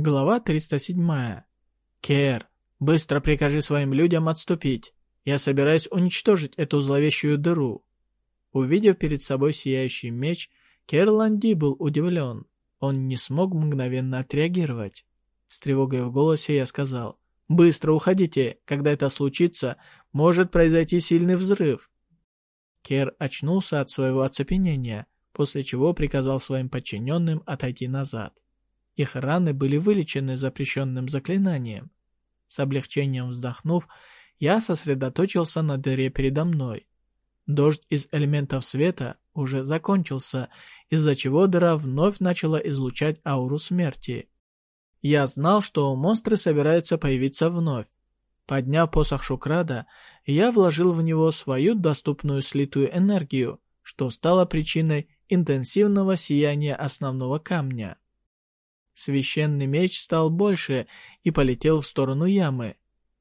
Глава 307. Кер, быстро прикажи своим людям отступить. Я собираюсь уничтожить эту зловещую дыру. Увидев перед собой сияющий меч, Кер Ланди был удивлен. Он не смог мгновенно отреагировать. С тревогой в голосе я сказал, «Быстро уходите, когда это случится, может произойти сильный взрыв». Кер очнулся от своего оцепенения, после чего приказал своим подчиненным отойти назад. Их раны были вылечены запрещенным заклинанием. С облегчением вздохнув, я сосредоточился на дыре передо мной. Дождь из элементов света уже закончился, из-за чего дыра вновь начала излучать ауру смерти. Я знал, что монстры собираются появиться вновь. Подняв посох Шукрада, я вложил в него свою доступную слитую энергию, что стало причиной интенсивного сияния основного камня. Священный меч стал больше и полетел в сторону ямы.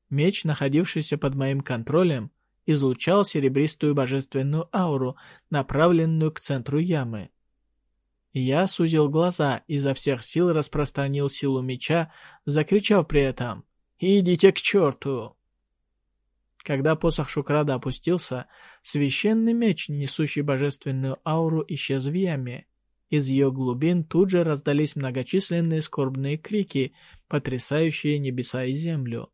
Меч, находившийся под моим контролем, излучал серебристую божественную ауру, направленную к центру ямы. Я сузил глаза, и изо всех сил распространил силу меча, закричав при этом «Идите к черту!». Когда посох Шукрада опустился, священный меч, несущий божественную ауру, исчез в яме. Из ее глубин тут же раздались многочисленные скорбные крики, потрясающие небеса и землю.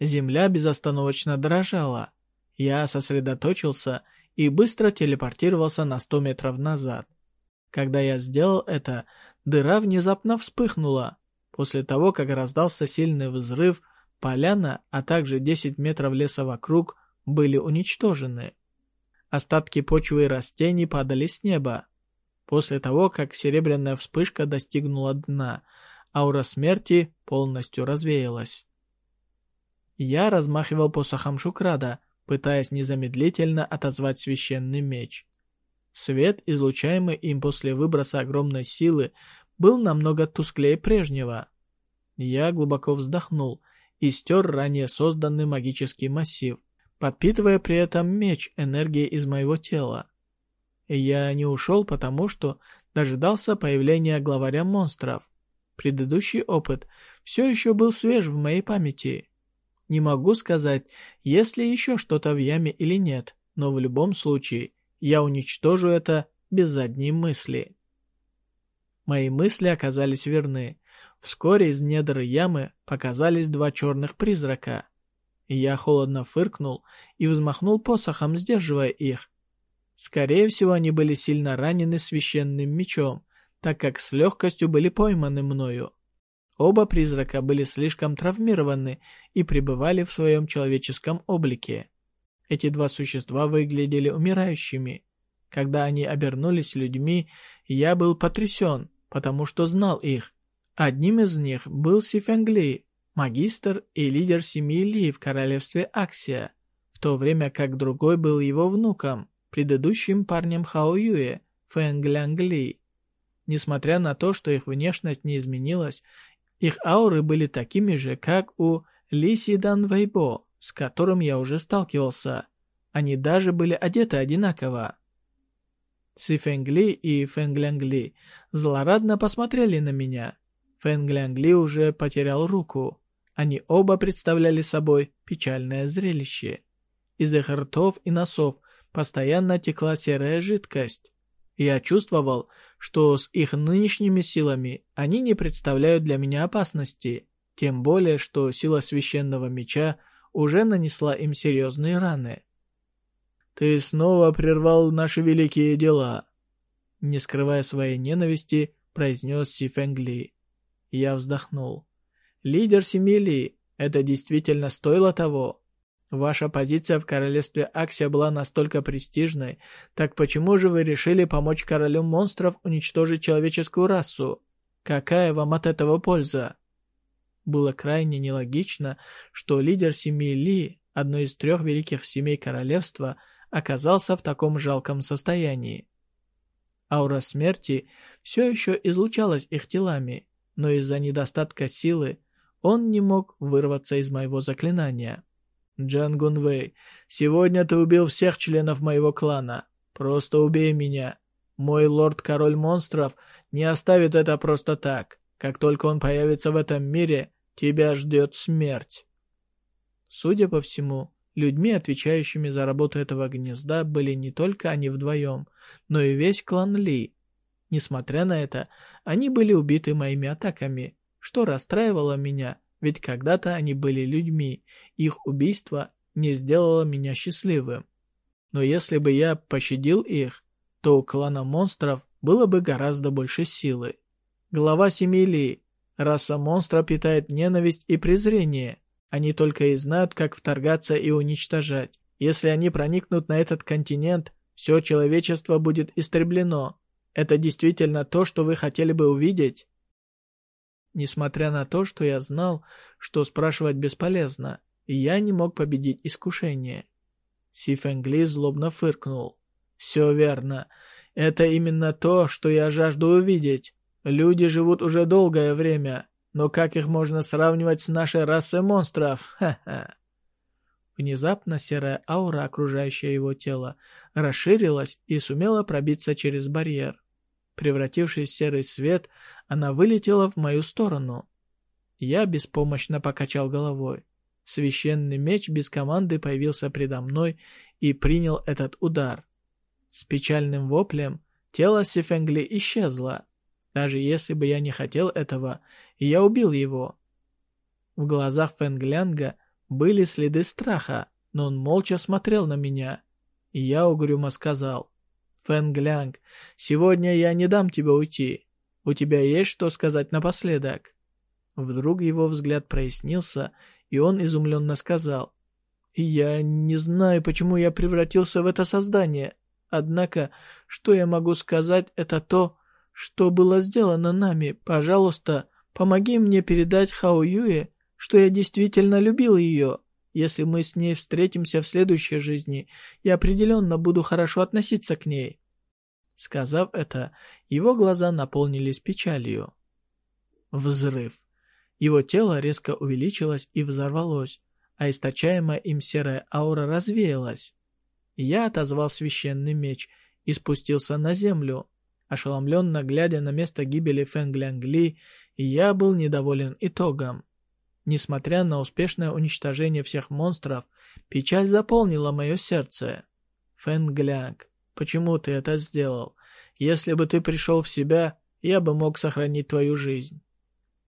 Земля безостановочно дрожала. Я сосредоточился и быстро телепортировался на сто метров назад. Когда я сделал это, дыра внезапно вспыхнула. После того, как раздался сильный взрыв, поляна, а также 10 метров леса вокруг были уничтожены. Остатки почвы и растений падали с неба. После того, как серебряная вспышка достигнула дна, аура смерти полностью развеялась. Я размахивал посохом Шукрада, пытаясь незамедлительно отозвать священный меч. Свет, излучаемый им после выброса огромной силы, был намного тусклее прежнего. Я глубоко вздохнул и стер ранее созданный магический массив, подпитывая при этом меч энергией из моего тела. Я не ушел, потому что дожидался появления главаря монстров. Предыдущий опыт все еще был свеж в моей памяти. Не могу сказать, есть ли еще что-то в яме или нет, но в любом случае я уничтожу это без задней мысли. Мои мысли оказались верны. Вскоре из недр ямы показались два черных призрака. Я холодно фыркнул и взмахнул посохом, сдерживая их, Скорее всего, они были сильно ранены священным мечом, так как с легкостью были пойманы мною. Оба призрака были слишком травмированы и пребывали в своем человеческом облике. Эти два существа выглядели умирающими. Когда они обернулись людьми, я был потрясен, потому что знал их. Одним из них был Сифенгли, магистр и лидер семьи Ли в королевстве Аксия, в то время как другой был его внуком предыдущим парнем Хао Юэ, Фэнг Лянг Ли. Несмотря на то, что их внешность не изменилась, их ауры были такими же, как у Ли Сидан Вэйбо, с которым я уже сталкивался. Они даже были одеты одинаково. Си Фэнг Ли и Фэнг Лянг Ли злорадно посмотрели на меня. Фэнг Лянг Ли уже потерял руку. Они оба представляли собой печальное зрелище. Из их ртов и носов постоянно текла серая жидкость. Я чувствовал, что с их нынешними силами они не представляют для меня опасности, тем более, что сила священного меча уже нанесла им серьезные раны. «Ты снова прервал наши великие дела», — не скрывая своей ненависти, произнес Си Фэнгли. Я вздохнул. «Лидер семьи Ли, это действительно стоило того?» Ваша позиция в королевстве Аксия была настолько престижной, так почему же вы решили помочь королю монстров уничтожить человеческую расу? Какая вам от этого польза? Было крайне нелогично, что лидер семьи Ли, одной из трех великих семей королевства, оказался в таком жалком состоянии. Аура смерти все еще излучалась их телами, но из-за недостатка силы он не мог вырваться из моего заклинания. Джан Гунвей, сегодня ты убил всех членов моего клана. Просто убей меня. Мой лорд-король монстров не оставит это просто так. Как только он появится в этом мире, тебя ждет смерть. Судя по всему, людьми, отвечающими за работу этого гнезда, были не только они вдвоем, но и весь клан Ли. Несмотря на это, они были убиты моими атаками, что расстраивало меня, ведь когда-то они были людьми, их убийство не сделало меня счастливым. Но если бы я пощадил их, то у клана монстров было бы гораздо больше силы. Глава семьи Ли. Раса монстра питает ненависть и презрение. Они только и знают, как вторгаться и уничтожать. Если они проникнут на этот континент, все человечество будет истреблено. Это действительно то, что вы хотели бы увидеть? Несмотря на то, что я знал, что спрашивать бесполезно, я не мог победить искушение. Си Фэнгли злобно фыркнул. «Все верно. Это именно то, что я жажду увидеть. Люди живут уже долгое время, но как их можно сравнивать с нашей расой монстров? Ха-ха!» Внезапно серая аура, окружающая его тело, расширилась и сумела пробиться через барьер. Превратившись в серый свет, она вылетела в мою сторону. Я беспомощно покачал головой. Священный меч без команды появился предо мной и принял этот удар. С печальным воплем тело Сифенгли исчезло. Даже если бы я не хотел этого, я убил его. В глазах Фэнглянга были следы страха, но он молча смотрел на меня. И я угрюмо сказал, «Фэнглянг, сегодня я не дам тебе уйти. У тебя есть что сказать напоследок?» Вдруг его взгляд прояснился, и он изумленно сказал, «Я не знаю, почему я превратился в это создание. Однако, что я могу сказать, это то, что было сделано нами. Пожалуйста, помоги мне передать Хао Юе, что я действительно любил ее. Если мы с ней встретимся в следующей жизни, я определенно буду хорошо относиться к ней». Сказав это, его глаза наполнились печалью. Взрыв. Его тело резко увеличилось и взорвалось, а источаемая им серая аура развеялась. Я отозвал священный меч и спустился на землю. Ошеломленно глядя на место гибели Фэнглянгли, я был недоволен итогом. Несмотря на успешное уничтожение всех монстров, печаль заполнила мое сердце. Фэнглянг, почему ты это сделал? Если бы ты пришел в себя, я бы мог сохранить твою жизнь.